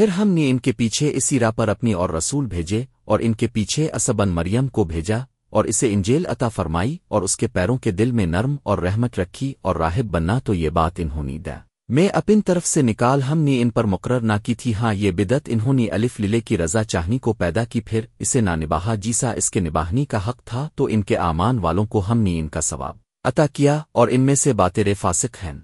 پھر ہم نے ان کے پیچھے اسی راہ پر اپنی اور رسول بھیجے اور ان کے پیچھے اسبن مریم کو بھیجا اور اسے انجیل عطا فرمائی اور اس کے پیروں کے دل میں نرم اور رحمت رکھی اور راہب بننا تو یہ بات انہوں نے دا میں اپن طرف سے نکال ہم نے ان پر مقرر نہ کی تھی۔ ہاں یہ بدت انہوں نے الف للے کی رضا چاہنی کو پیدا کی، پھر اسے نہ نباہا جیسا اس کے نباہنی کا حق تھا، تو ان کے امان والوں کو ہم نے ان کا ثواب عطا کیا اور ان میں سے باتیں فاسق ہیں۔